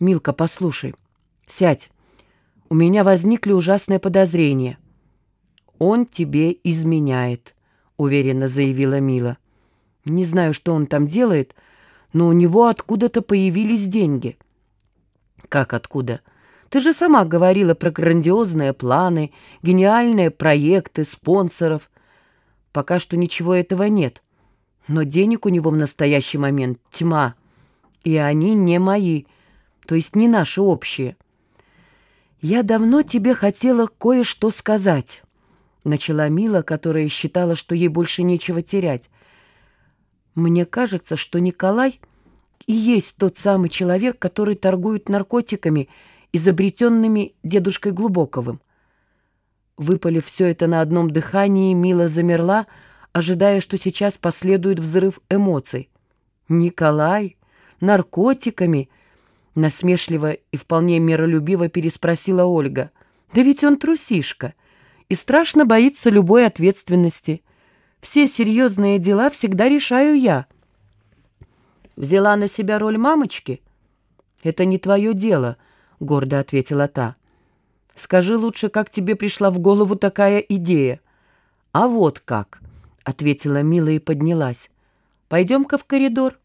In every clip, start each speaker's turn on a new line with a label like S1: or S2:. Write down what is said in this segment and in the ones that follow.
S1: Милка, послушай, сядь. У меня возникли ужасные подозрения. Он тебе изменяет, уверенно заявила Мила. Не знаю, что он там делает, но у него откуда-то появились деньги. Как откуда? Ты же сама говорила про грандиозные планы, гениальные проекты, спонсоров. Пока что ничего этого нет. Но денег у него в настоящий момент тьма. И они не мои, то есть не наши общие. «Я давно тебе хотела кое-что сказать», — начала Мила, которая считала, что ей больше нечего терять. «Мне кажется, что Николай и есть тот самый человек, который торгует наркотиками, изобретенными дедушкой Глубоковым». Выпалив все это на одном дыхании, Мила замерла, ожидая, что сейчас последует взрыв эмоций. «Николай? Наркотиками?» Насмешливо и вполне миролюбиво переспросила Ольга. «Да ведь он трусишка и страшно боится любой ответственности. Все серьезные дела всегда решаю я». «Взяла на себя роль мамочки?» «Это не твое дело», — гордо ответила та. «Скажи лучше, как тебе пришла в голову такая идея?» «А вот как», — ответила Мила и поднялась. «Пойдем-ка в коридор».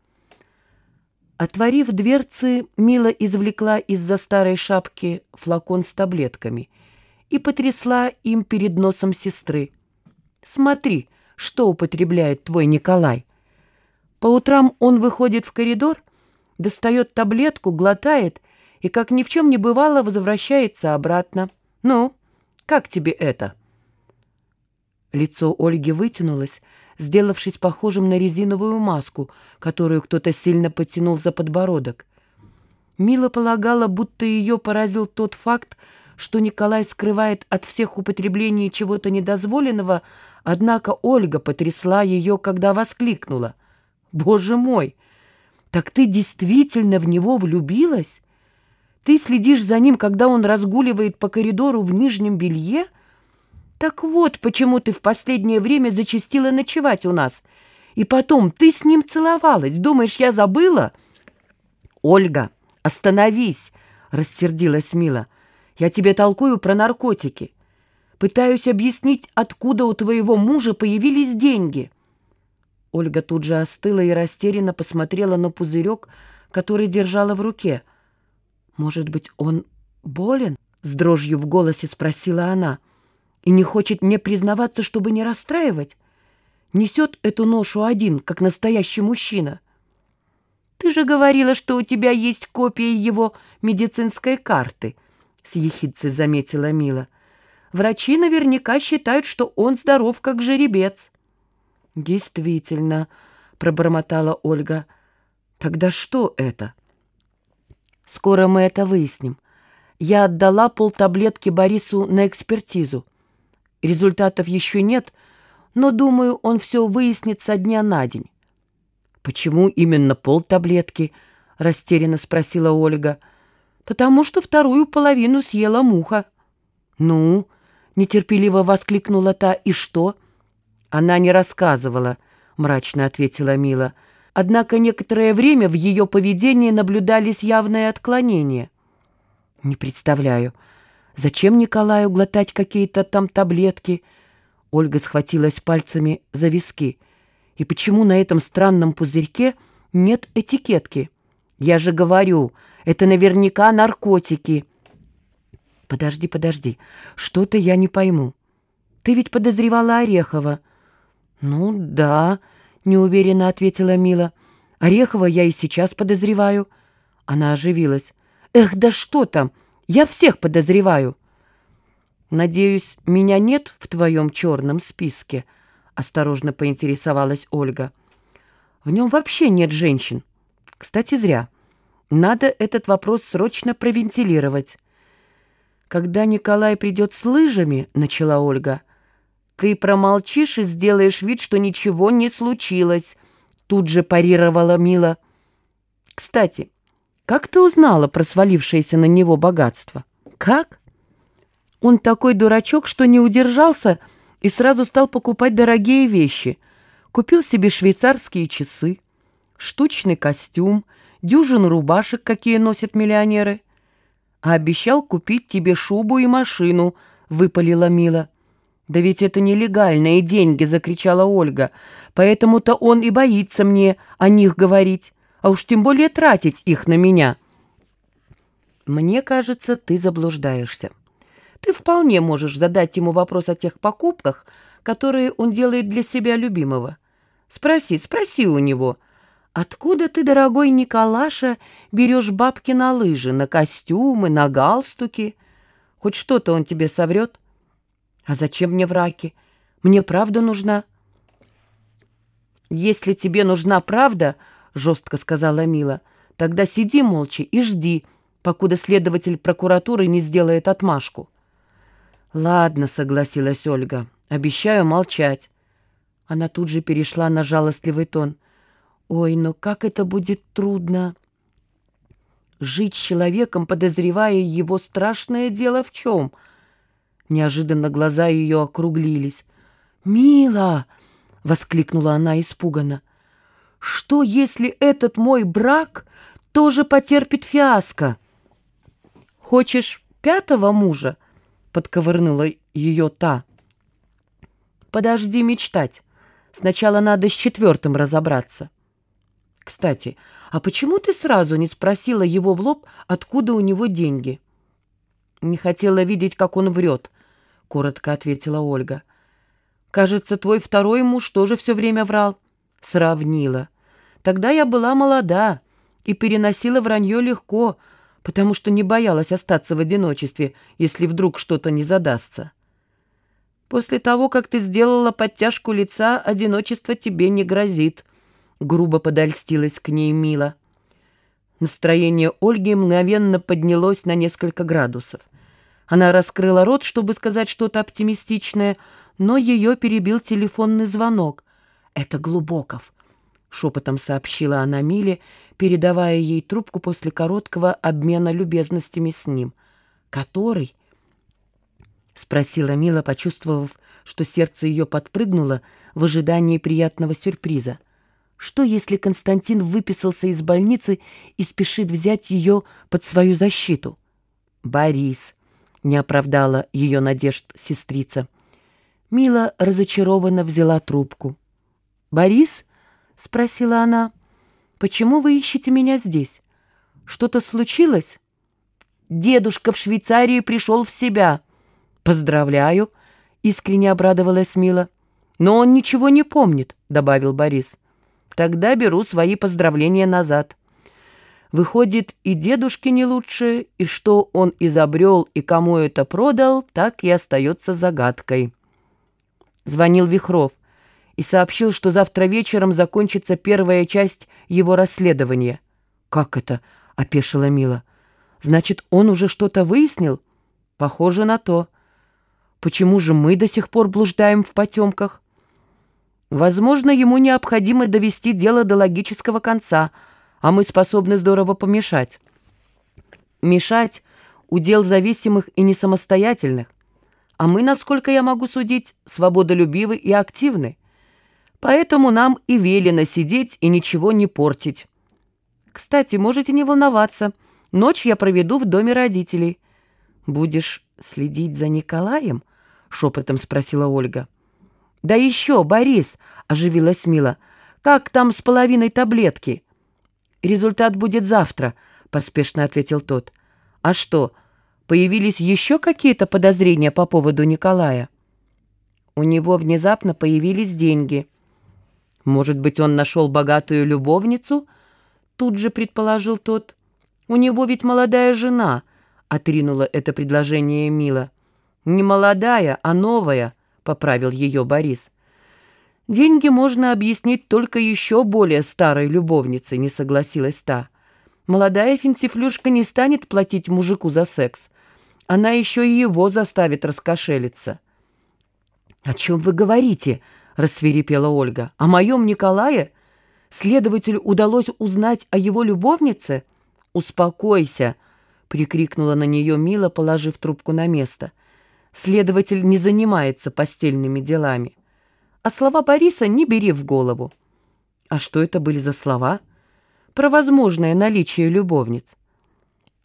S1: Отворив дверцы, Мила извлекла из-за старой шапки флакон с таблетками и потрясла им перед носом сестры. «Смотри, что употребляет твой Николай. По утрам он выходит в коридор, достает таблетку, глотает и, как ни в чем не бывало, возвращается обратно. Ну, как тебе это?» Лицо Ольги вытянулось, сделавшись похожим на резиновую маску, которую кто-то сильно подтянул за подбородок. Мила полагала, будто ее поразил тот факт, что Николай скрывает от всех употребление чего-то недозволенного, однако Ольга потрясла ее, когда воскликнула. «Боже мой! Так ты действительно в него влюбилась? Ты следишь за ним, когда он разгуливает по коридору в нижнем белье?» Так вот, почему ты в последнее время зачастила ночевать у нас. И потом, ты с ним целовалась. Думаешь, я забыла? Ольга, остановись, рассердилась Мила. Я тебе толкую про наркотики. Пытаюсь объяснить, откуда у твоего мужа появились деньги. Ольга тут же остыла и растерянно посмотрела на пузырек, который держала в руке. «Может быть, он болен?» — с дрожью в голосе спросила она и не хочет мне признаваться, чтобы не расстраивать. Несет эту ношу один, как настоящий мужчина. Ты же говорила, что у тебя есть копия его медицинской карты, — с ехидцей заметила Мила. Врачи наверняка считают, что он здоров, как жеребец. Действительно, — пробормотала Ольга. Тогда что это? Скоро мы это выясним. Я отдала полтаблетки Борису на экспертизу. Результатов еще нет, но, думаю, он все выяснит со дня на день. «Почему именно полтаблетки?» — растерянно спросила Ольга. «Потому что вторую половину съела муха». «Ну?» — нетерпеливо воскликнула та. «И что?» Она не рассказывала, — мрачно ответила Мила. Однако некоторое время в ее поведении наблюдались явные отклонения. «Не представляю, Зачем Николаю глотать какие-то там таблетки? Ольга схватилась пальцами за виски. И почему на этом странном пузырьке нет этикетки? Я же говорю, это наверняка наркотики. Подожди, подожди, что-то я не пойму. Ты ведь подозревала Орехова. Ну да, неуверенно ответила Мила. Орехова я и сейчас подозреваю. Она оживилась. Эх, да что там! Я всех подозреваю. Надеюсь, меня нет в твоем черном списке? Осторожно поинтересовалась Ольга. В нем вообще нет женщин. Кстати, зря. Надо этот вопрос срочно провентилировать. Когда Николай придет с лыжами, начала Ольга, ты промолчишь и сделаешь вид, что ничего не случилось, тут же парировала Мила. Кстати, как ты узнала про свалившееся на него богатство? Как? Он такой дурачок, что не удержался и сразу стал покупать дорогие вещи. Купил себе швейцарские часы, штучный костюм, дюжину рубашек, какие носят миллионеры. А обещал купить тебе шубу и машину, выпалила Мила. «Да ведь это нелегальные деньги!» — закричала Ольга. «Поэтому-то он и боится мне о них говорить, а уж тем более тратить их на меня». «Мне кажется, ты заблуждаешься. Ты вполне можешь задать ему вопрос о тех покупках, которые он делает для себя любимого. Спроси, спроси у него, откуда ты, дорогой Николаша, берешь бабки на лыжи, на костюмы, на галстуки? Хоть что-то он тебе соврет?» А зачем мне враки? Мне правда нужна. Если тебе нужна правда, жестко сказала Мила, тогда сиди молча и жди, покуда следователь прокуратуры не сделает отмашку. Ладно, согласилась Ольга, обещаю молчать. Она тут же перешла на жалостливый тон. Ой, но как это будет трудно. Жить с человеком, подозревая его страшное дело в чем — Неожиданно глаза ее округлились. «Мила!» — воскликнула она испуганно. «Что, если этот мой брак тоже потерпит фиаско?» «Хочешь пятого мужа?» — подковырнула ее та. «Подожди мечтать. Сначала надо с четвертым разобраться». «Кстати, а почему ты сразу не спросила его в лоб, откуда у него деньги?» «Не хотела видеть, как он врет», — коротко ответила Ольга. «Кажется, твой второй муж тоже все время врал». Сравнила. «Тогда я была молода и переносила вранье легко, потому что не боялась остаться в одиночестве, если вдруг что-то не задастся. После того, как ты сделала подтяжку лица, одиночество тебе не грозит», — грубо подольстилась к ней Мила. Настроение Ольги мгновенно поднялось на несколько градусов. Она раскрыла рот, чтобы сказать что-то оптимистичное, но ее перебил телефонный звонок. «Это Глубоков», — шепотом сообщила она Миле, передавая ей трубку после короткого обмена любезностями с ним. «Который?» — спросила Мила, почувствовав, что сердце ее подпрыгнуло в ожидании приятного сюрприза. Что, если Константин выписался из больницы и спешит взять ее под свою защиту? «Борис», не оправдала ее надежд сестрица. Мила разочарованно взяла трубку. «Борис?» — спросила она. «Почему вы ищете меня здесь? Что-то случилось?» «Дедушка в Швейцарии пришел в себя». «Поздравляю!» — искренне обрадовалась Мила. «Но он ничего не помнит», — добавил Борис. «Тогда беру свои поздравления назад». Выходит, и дедушке не лучше, и что он изобрел и кому это продал, так и остается загадкой. Звонил Вихров и сообщил, что завтра вечером закончится первая часть его расследования. «Как это?» — опешила Мила. «Значит, он уже что-то выяснил?» «Похоже на то. Почему же мы до сих пор блуждаем в потемках?» «Возможно, ему необходимо довести дело до логического конца», а мы способны здорово помешать. Мешать — удел зависимых и несамостоятельных, а мы, насколько я могу судить, свободолюбивы и активны. Поэтому нам и велено сидеть и ничего не портить. Кстати, можете не волноваться, ночь я проведу в доме родителей. Будешь следить за Николаем? — шепотом спросила Ольга. «Да еще, Борис!» — оживилась Мила. «Как там с половиной таблетки?» «Результат будет завтра», — поспешно ответил тот. «А что, появились еще какие-то подозрения по поводу Николая?» У него внезапно появились деньги. «Может быть, он нашел богатую любовницу?» Тут же предположил тот. «У него ведь молодая жена», — отринула это предложение Мила. «Не молодая, а новая», — поправил ее Борис. Деньги можно объяснить только еще более старой любовницей, не согласилась та. Молодая финтифлюшка не станет платить мужику за секс. Она еще и его заставит раскошелиться. «О чем вы говорите?» — рассверепела Ольга. «О моем Николае? Следователю удалось узнать о его любовнице?» «Успокойся!» — прикрикнула на нее Мила, положив трубку на место. «Следователь не занимается постельными делами» а слова Бориса не бери в голову. А что это были за слова? про возможное наличие любовниц.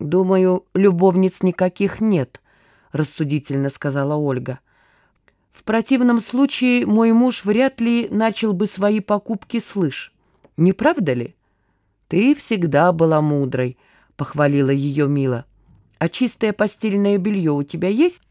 S1: «Думаю, любовниц никаких нет», — рассудительно сказала Ольга. «В противном случае мой муж вряд ли начал бы свои покупки с лыж. Не правда ли?» «Ты всегда была мудрой», — похвалила ее Мила. «А чистое постельное белье у тебя есть?»